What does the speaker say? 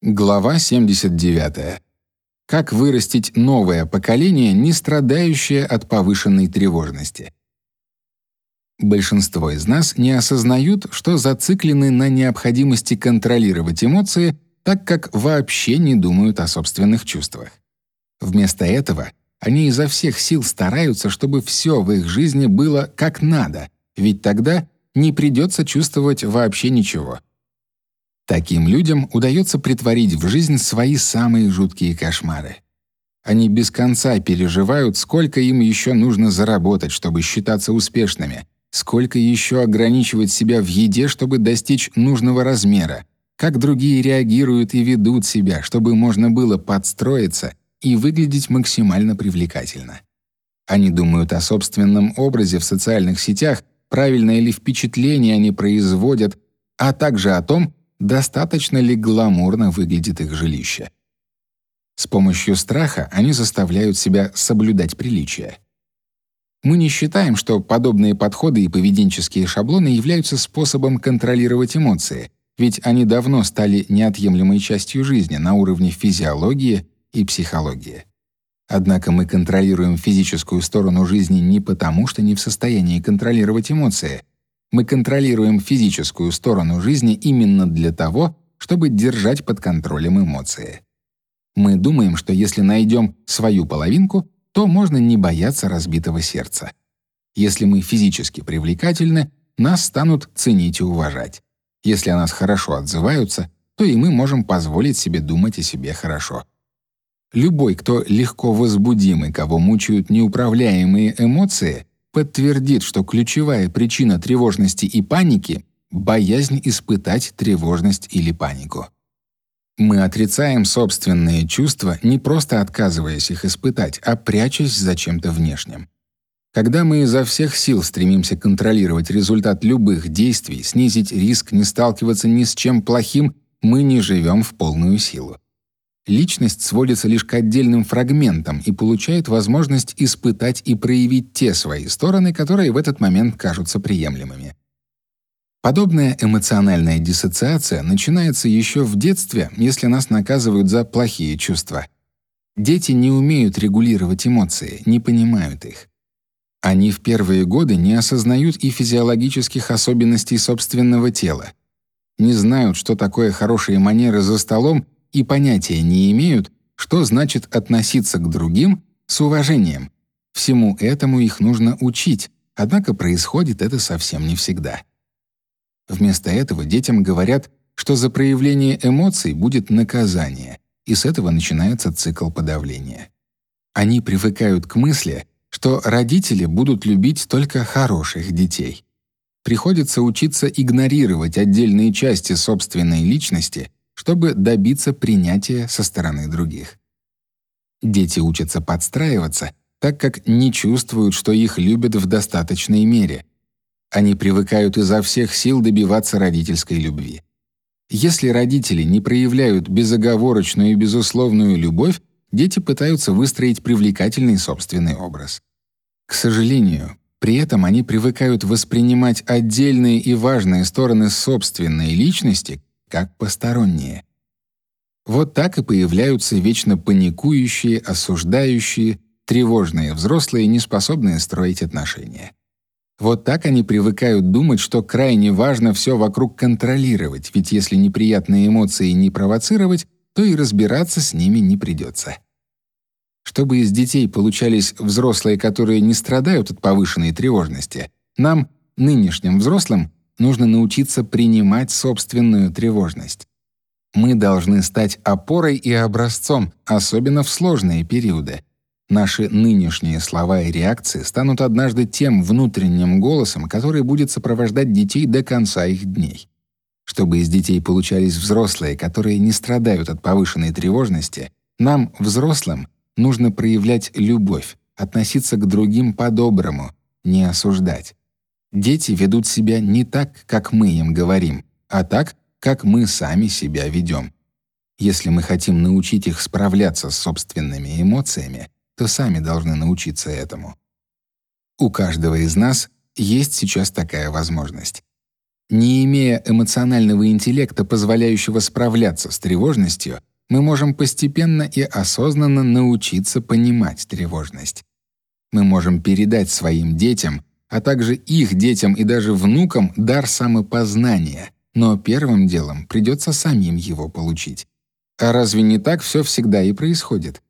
Глава 79. Как вырастить новое поколение, не страдающее от повышенной тревожности. Большинство из нас не осознают, что зациклены на необходимости контролировать эмоции, так как вообще не думают о собственных чувствах. Вместо этого они изо всех сил стараются, чтобы все в их жизни было как надо, ведь тогда не придется чувствовать вообще ничего — Таким людям удается притворить в жизнь свои самые жуткие кошмары. Они без конца переживают, сколько им еще нужно заработать, чтобы считаться успешными, сколько еще ограничивать себя в еде, чтобы достичь нужного размера, как другие реагируют и ведут себя, чтобы можно было подстроиться и выглядеть максимально привлекательно. Они думают о собственном образе в социальных сетях, правильное ли впечатление они производят, а также о том, достаточно ли гламурно выглядит их жилище. С помощью страха они заставляют себя соблюдать приличия. Мы не считаем, что подобные подходы и поведенческие шаблоны являются способом контролировать эмоции, ведь они давно стали неотъемлемой частью жизни на уровне физиологии и психологии. Однако мы контролируем физическую сторону жизни не потому, что не в состоянии контролировать эмоции, мы контролируем физическую сторону жизни именно для того, чтобы держать под контролем эмоции. Мы думаем, что если найдем свою половинку, то можно не бояться разбитого сердца. Если мы физически привлекательны, нас станут ценить и уважать. Если о нас хорошо отзываются, то и мы можем позволить себе думать о себе хорошо. Любой, кто легко возбудим и кого мучают неуправляемые эмоции, подтвердит, что ключевая причина тревожности и паники — боязнь испытать тревожность или панику. Мы отрицаем собственные чувства, не просто отказываясь их испытать, а прячась за чем-то внешним. Когда мы изо всех сил стремимся контролировать результат любых действий, снизить риск не сталкиваться ни с чем плохим, мы не живем в полную силу личность сводится лишь к отдельным фрагментам и получает возможность испытать и проявить те свои стороны, которые в этот момент кажутся приемлемыми. Подобная эмоциональная диссоциация начинается еще в детстве, если нас наказывают за плохие чувства. Дети не умеют регулировать эмоции, не понимают их. Они в первые годы не осознают и физиологических особенностей собственного тела, не знают, что такое хорошие манеры за столом и понятия не имеют, что значит относиться к другим с уважением. Всему этому их нужно учить, однако происходит это совсем не всегда. Вместо этого детям говорят, что за проявление эмоций будет наказание, и с этого начинается цикл подавления. Они привыкают к мысли, что родители будут любить только хороших детей. Приходится учиться игнорировать отдельные части собственной личности чтобы добиться принятия со стороны других. Дети учатся подстраиваться, так как не чувствуют, что их любят в достаточной мере. Они привыкают изо всех сил добиваться родительской любви. Если родители не проявляют безоговорочную и безусловную любовь, дети пытаются выстроить привлекательный собственный образ. К сожалению, при этом они привыкают воспринимать отдельные и важные стороны собственной личности как посторонние. Вот так и появляются вечно паникующие, осуждающие, тревожные взрослые, не способные строить отношения. Вот так они привыкают думать, что крайне важно все вокруг контролировать, ведь если неприятные эмоции не провоцировать, то и разбираться с ними не придется. Чтобы из детей получались взрослые, которые не страдают от повышенной тревожности, нам, нынешним взрослым, нужно научиться принимать собственную тревожность. Мы должны стать опорой и образцом, особенно в сложные периоды. Наши нынешние слова и реакции станут однажды тем внутренним голосом, который будет сопровождать детей до конца их дней. Чтобы из детей получались взрослые, которые не страдают от повышенной тревожности, нам, взрослым, нужно проявлять любовь, относиться к другим по-доброму, не осуждать. Дети ведут себя не так, как мы им говорим, а так, как мы сами себя ведем. Если мы хотим научить их справляться с собственными эмоциями, то сами должны научиться этому. У каждого из нас есть сейчас такая возможность. Не имея эмоционального интеллекта, позволяющего справляться с тревожностью, мы можем постепенно и осознанно научиться понимать тревожность. Мы можем передать своим детям, а также их детям и даже внукам дар самопознания, но первым делом придется самим его получить. А разве не так все всегда и происходит?